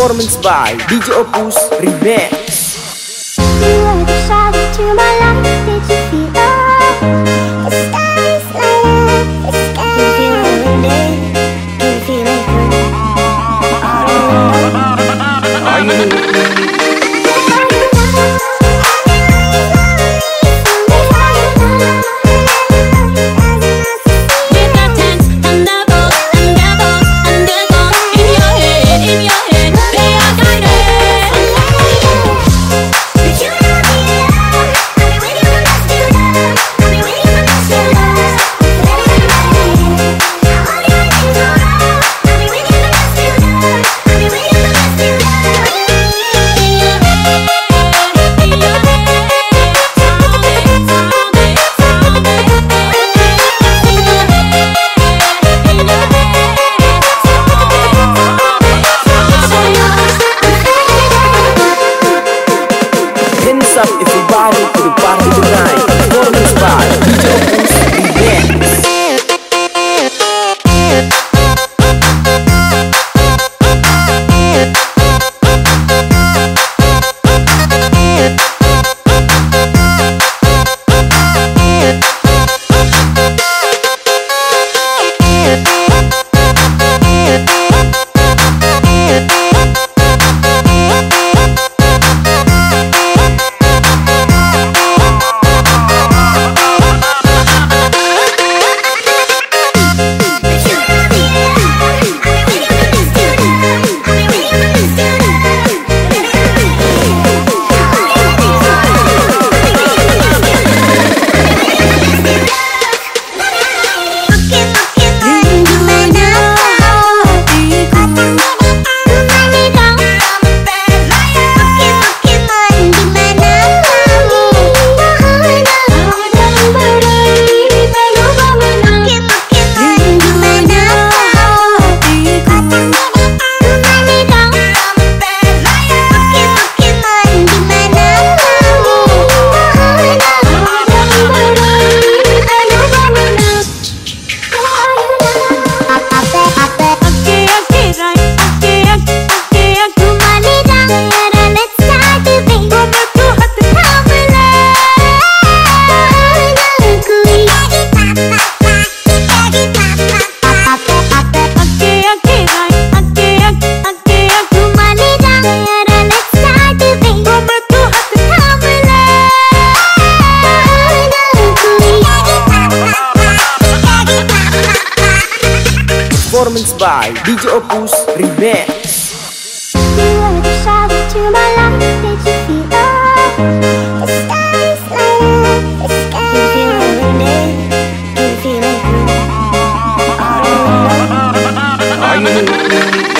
Performance by DJ Opus Remix You are the shadow to my light. By DJ Opus Remix You are the shadow to my light. Did you feel love? The sky is lit. The sky is lit. Can you feel it? Are you